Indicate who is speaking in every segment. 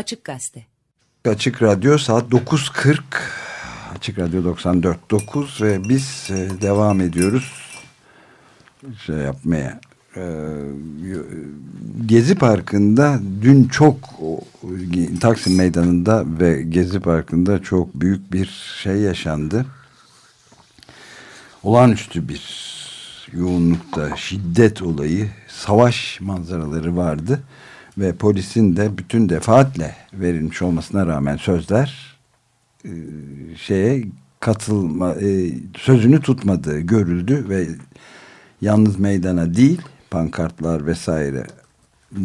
Speaker 1: Açık Gazete.
Speaker 2: Açık Radyo saat 9.40 Açık Radyo 94.9 ve biz e, devam ediyoruz şey yapmaya. E, Gezi Parkı'nda dün çok Taksim Meydanı'nda ve Gezi Parkı'nda çok büyük bir şey yaşandı. Olağanüstü bir yoğunlukta şiddet olayı, savaş manzaraları vardı ve polisin de bütün defaatle verilmiş olmasına rağmen sözler e, şeye katılma e, sözünü tutmadığı görüldü ve yalnız meydana değil pankartlar vesaire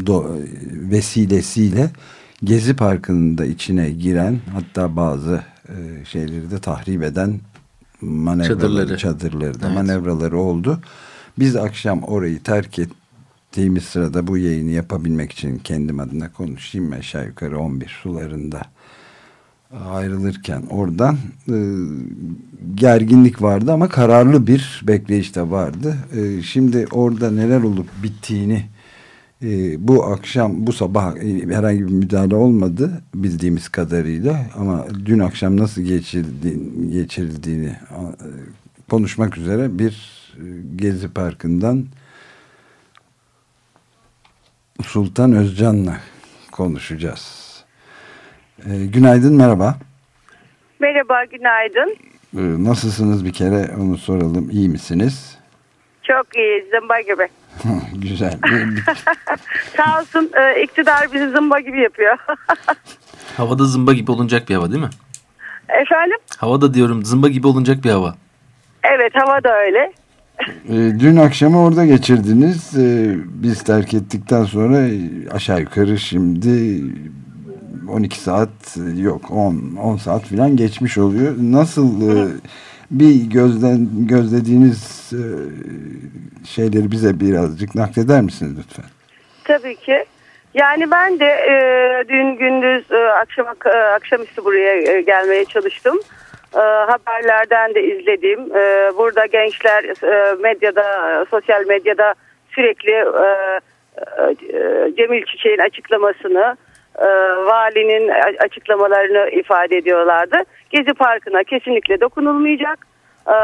Speaker 2: do, vesilesiyle Gezi Parkı'nın da içine giren hatta bazı e, şeyleri de tahrip eden manevraları, çadırları, çadırları da evet. manevraları oldu. Biz akşam orayı terk ettiğimiz sırada bu yayını yapabilmek için kendim adına konuşayım aşağı yukarı 11 sularında ayrılırken oradan e, gerginlik vardı ama kararlı bir bekleyiş de vardı. E, şimdi orada neler olup bittiğini e, bu akşam bu sabah e, herhangi bir müdahale olmadı bildiğimiz kadarıyla ama dün akşam nasıl geçildi, geçirildiğini e, konuşmak üzere bir e, Gezi Parkı'ndan Sultan Özcan'la konuşacağız. E, günaydın, merhaba.
Speaker 3: Merhaba, günaydın.
Speaker 2: E, nasılsınız bir kere onu soralım. İyi misiniz?
Speaker 3: Çok iyi, zımba gibi.
Speaker 2: Güzel.
Speaker 3: Sağ olsun e, iktidar bizi zımba gibi yapıyor.
Speaker 4: Havada zımba gibi olunacak bir hava değil mi?
Speaker 3: Efendim?
Speaker 4: Havada diyorum zımba gibi olunacak bir hava.
Speaker 3: Evet hava da öyle.
Speaker 2: E, dün akşamı orada geçirdiniz. E, biz terk ettikten sonra aşağı yukarı şimdi 12 saat yok 10 10 saat falan geçmiş oluyor. Nasıl e, bir gözden gözlediğiniz şeyleri bize birazcık nakleder misiniz lütfen?
Speaker 3: Tabii ki. Yani ben de dün gündüz e, akşam akşamüstü buraya gelmeye çalıştım. E, haberlerden de izledim. E, burada gençler e, medyada, sosyal medyada sürekli e, e, Cemil Çiçek'in açıklamasını, e, valinin açıklamalarını ifade ediyorlardı. Gezi Parkı'na kesinlikle dokunulmayacak. E,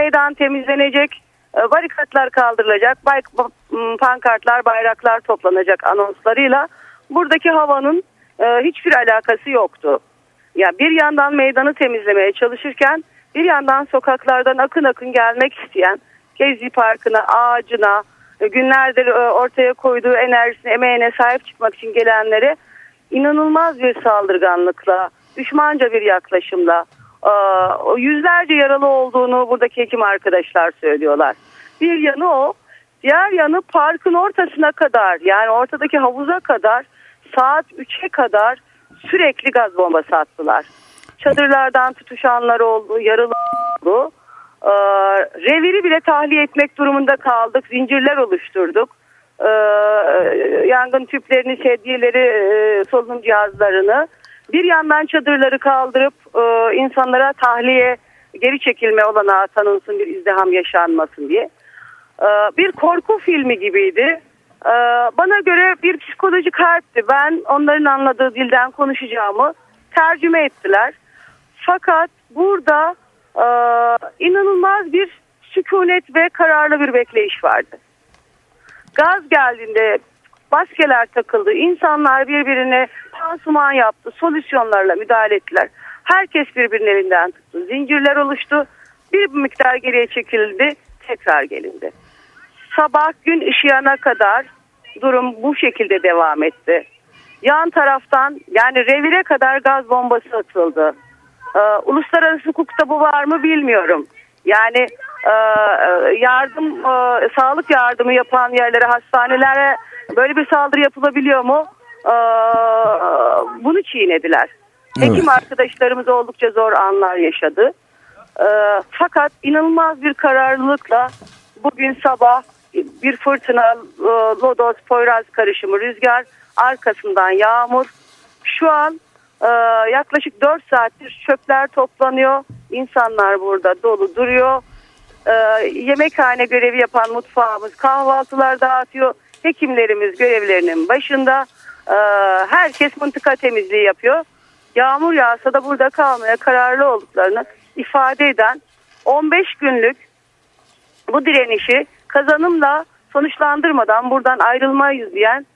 Speaker 3: meydan temizlenecek. E, barikatlar kaldırılacak. Bay, pankartlar, bayraklar toplanacak anonslarıyla. Buradaki havanın e, hiçbir alakası yoktu. Yani bir yandan meydanı temizlemeye çalışırken bir yandan sokaklardan akın akın gelmek isteyen Gezi Parkı'na, ağacına, e, günlerdir e, ortaya koyduğu enerjisine, emeğine sahip çıkmak için gelenlere inanılmaz bir saldırganlıkla, düşmanca bir yaklaşımla, e, yüzlerce yaralı olduğunu buradaki hekim arkadaşlar söylüyorlar. Bir yanı o, diğer yanı parkın ortasına kadar yani ortadaki havuza kadar saat 3'e kadar sürekli gaz bombası attılar. Çadırlardan tutuşanlar oldu, yaralı oldu. Ee, reviri bile tahliye etmek durumunda kaldık. Zincirler oluşturduk. Ee, yangın tüplerini, sedyeleri, e, solunum cihazlarını bir yandan çadırları kaldırıp e, insanlara tahliye, geri çekilme olanağı tanınsın bir izdiham yaşanmasın diye. Ee, bir korku filmi gibiydi. Ee, bana göre bir psikolojik harpti. Ben onların anladığı dilden konuşacağımı tercüme ettiler. Fakat burada e, inanılmaz bir sükunet ve kararlı bir bekleyiş vardı. Gaz geldiğinde maskeler takıldı. İnsanlar birbirine pansuman yaptı. Solüsyonlarla müdahale ettiler. Herkes birbirinin elinden tuttu. Zincirler oluştu. Bir miktar geriye çekildi. Tekrar gelindi sabah gün ışıyana kadar durum bu şekilde devam etti. Yan taraftan yani revire kadar gaz bombası atıldı. Ee, uluslararası hukukta bu var mı bilmiyorum. Yani e, yardım e, sağlık yardımı yapan yerlere hastanelere böyle bir saldırı yapılabiliyor mu? Ee, bunu çiğnediler. Evet. Hekim arkadaşlarımız oldukça zor anlar yaşadı. Ee, fakat inanılmaz bir kararlılıkla bugün sabah bir fırtına, e, lodos, poyraz karışımı, rüzgar, arkasından yağmur. Şu an e, yaklaşık 4 saattir çöpler toplanıyor. İnsanlar burada dolu duruyor. E, yemekhane görevi yapan mutfağımız kahvaltılar dağıtıyor. Hekimlerimiz görevlerinin başında. Herkes mıntıka temizliği yapıyor. Yağmur yağsa da burada kalmaya kararlı olduklarını ifade eden 15 günlük bu direnişi kazanımla sonuçlandırmadan buradan ayrılmayız diyen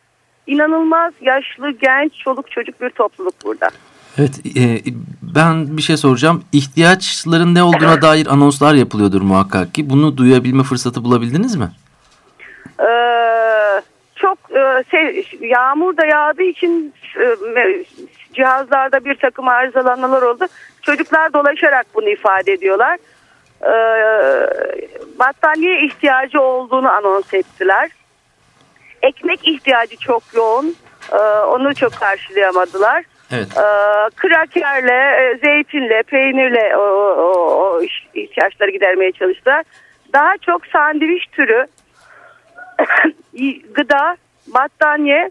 Speaker 3: inanılmaz yaşlı, genç, çoluk çocuk bir topluluk burada.
Speaker 4: Evet e, ben bir şey soracağım. İhtiyaçların ne olduğuna dair anonslar yapılıyordur muhakkak ki. Bunu duyabilme fırsatı bulabildiniz mi?
Speaker 3: Ee, çok e, yağmur da yağdığı için e, cihazlarda bir takım arızalanmalar oldu. Çocuklar dolaşarak bunu ifade ediyorlar. Ee, battaniye ihtiyacı olduğunu anons ettiler. Ekmek ihtiyacı çok yoğun. Ee, onu çok karşılayamadılar.
Speaker 4: Evet.
Speaker 3: Ee, krakerle, e, zeytinle, peynirle o, o, o ihtiyaçları gidermeye çalıştılar. Daha çok sandviç türü gıda, battaniye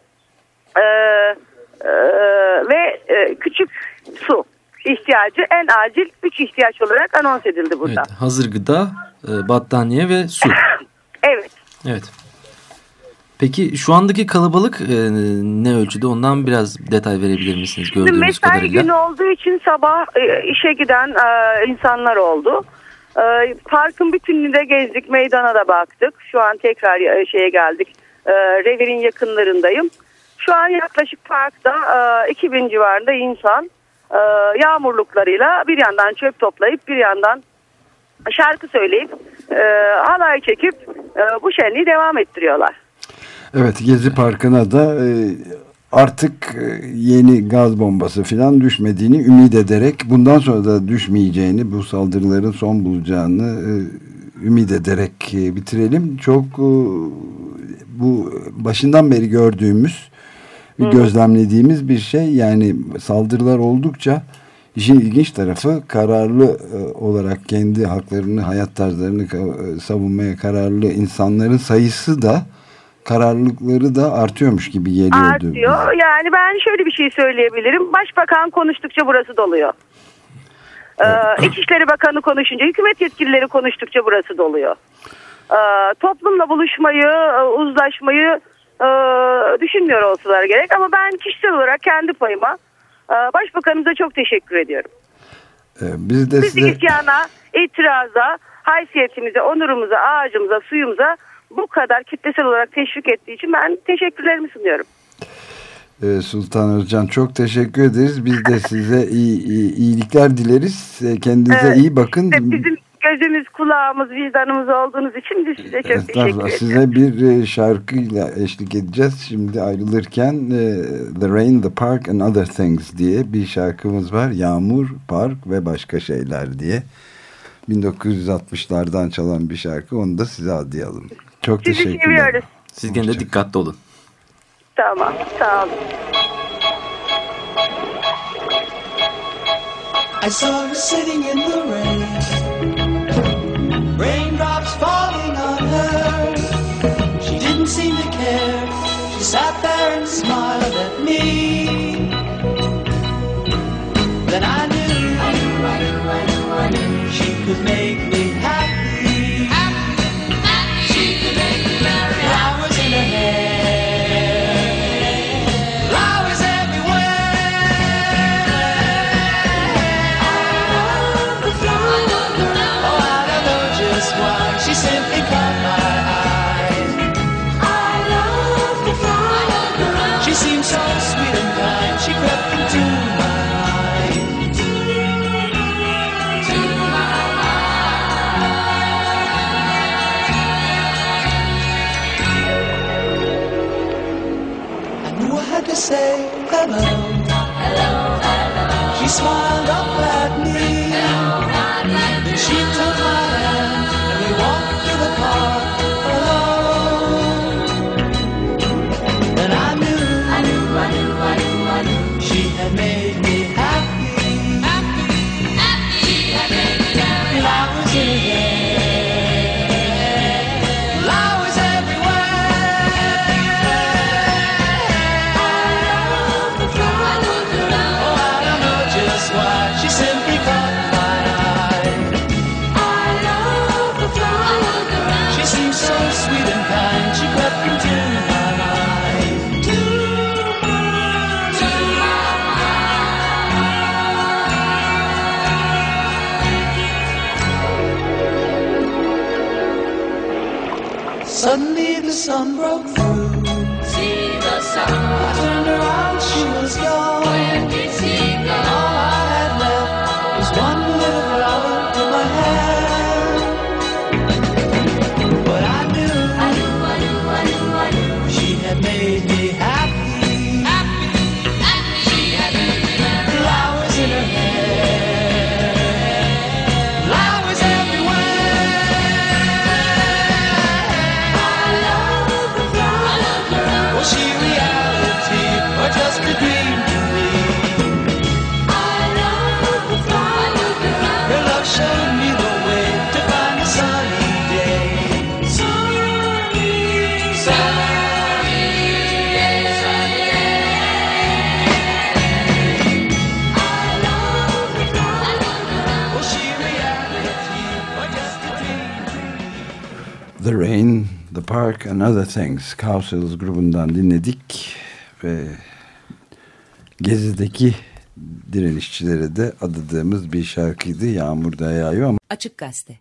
Speaker 3: e, e, ve e, küçük su ihtiyacı en acil 3 ihtiyaç olarak anons edildi burada.
Speaker 4: Evet, hazır gıda, e, battaniye ve su.
Speaker 3: evet.
Speaker 4: Evet. Peki şu andaki kalabalık e, ne ölçüde ondan biraz detay verebilir misiniz gördüğünüz
Speaker 3: Mesai
Speaker 4: kadarıyla?
Speaker 3: günü olduğu için sabah e, işe giden e, insanlar oldu. E, parkın bütününde gezdik, meydana da baktık. Şu an tekrar e, şeye geldik. E, Revir'in yakınlarındayım. Şu an yaklaşık parkta e, 2000 civarında insan e, yağmurluklarıyla bir yandan çöp toplayıp bir yandan şarkı söyleyip e, halay çekip e, bu şenliği devam ettiriyorlar.
Speaker 2: Evet Gezi Parkı'na da e, artık e, yeni gaz bombası falan düşmediğini ümit ederek bundan sonra da düşmeyeceğini bu saldırıların son bulacağını e, ümit ederek e, bitirelim. Çok e, bu başından beri gördüğümüz Hı. gözlemlediğimiz bir şey yani saldırılar oldukça işin ilginç tarafı kararlı e, olarak kendi haklarını hayat tarzlarını e, savunmaya kararlı insanların sayısı da kararlılıkları da artıyormuş gibi geliyordu.
Speaker 3: Artıyor. Yani ben şöyle bir şey söyleyebilirim. Başbakan konuştukça burası doluyor. Ee, İçişleri Bakanı konuşunca, hükümet yetkilileri konuştukça burası doluyor. Ee, toplumla buluşmayı, e, uzlaşmayı e, düşünmüyor olsalar gerek. Ama ben kişisel olarak kendi payıma e, Başbakanımıza çok teşekkür ediyorum.
Speaker 2: Ee, biz de
Speaker 3: Biz size... isyana, itiraza, haysiyetimize, onurumuza, ağacımıza, suyumuza bu kadar kitlesel olarak teşvik ettiği için ben teşekkürlerimi sunuyorum.
Speaker 2: Ee, Sultan Özcan çok teşekkür ederiz. Biz de size iyi, iyi iyilikler dileriz. Ee, kendinize evet, iyi bakın.
Speaker 3: Işte bizim gözümüz, kulağımız, vicdanımız olduğunuz için biz size çok teşekkür ederiz.
Speaker 2: Size bir e, şarkıyla eşlik edeceğiz. Şimdi ayrılırken e, The Rain, The Park and Other Things diye bir şarkımız var. Yağmur, park ve başka şeyler diye. 1960'lardan çalan bir şarkı. Onu da size adayalım. Çok Sizi teşekkürler. seviyoruz.
Speaker 4: Siz gene de dikkatli olun.
Speaker 3: Tamam, sağ olun. I saw her sitting in the rain hello. Hello, hello. She smiled up at me. Hello. Then she took
Speaker 1: my sun broke
Speaker 2: The Rain, The Park and Other Things Cowsills grubundan dinledik ve Gezi'deki direnişçilere de adadığımız bir şarkıydı. Yağmur da yağıyor ama...
Speaker 5: Açık Gazete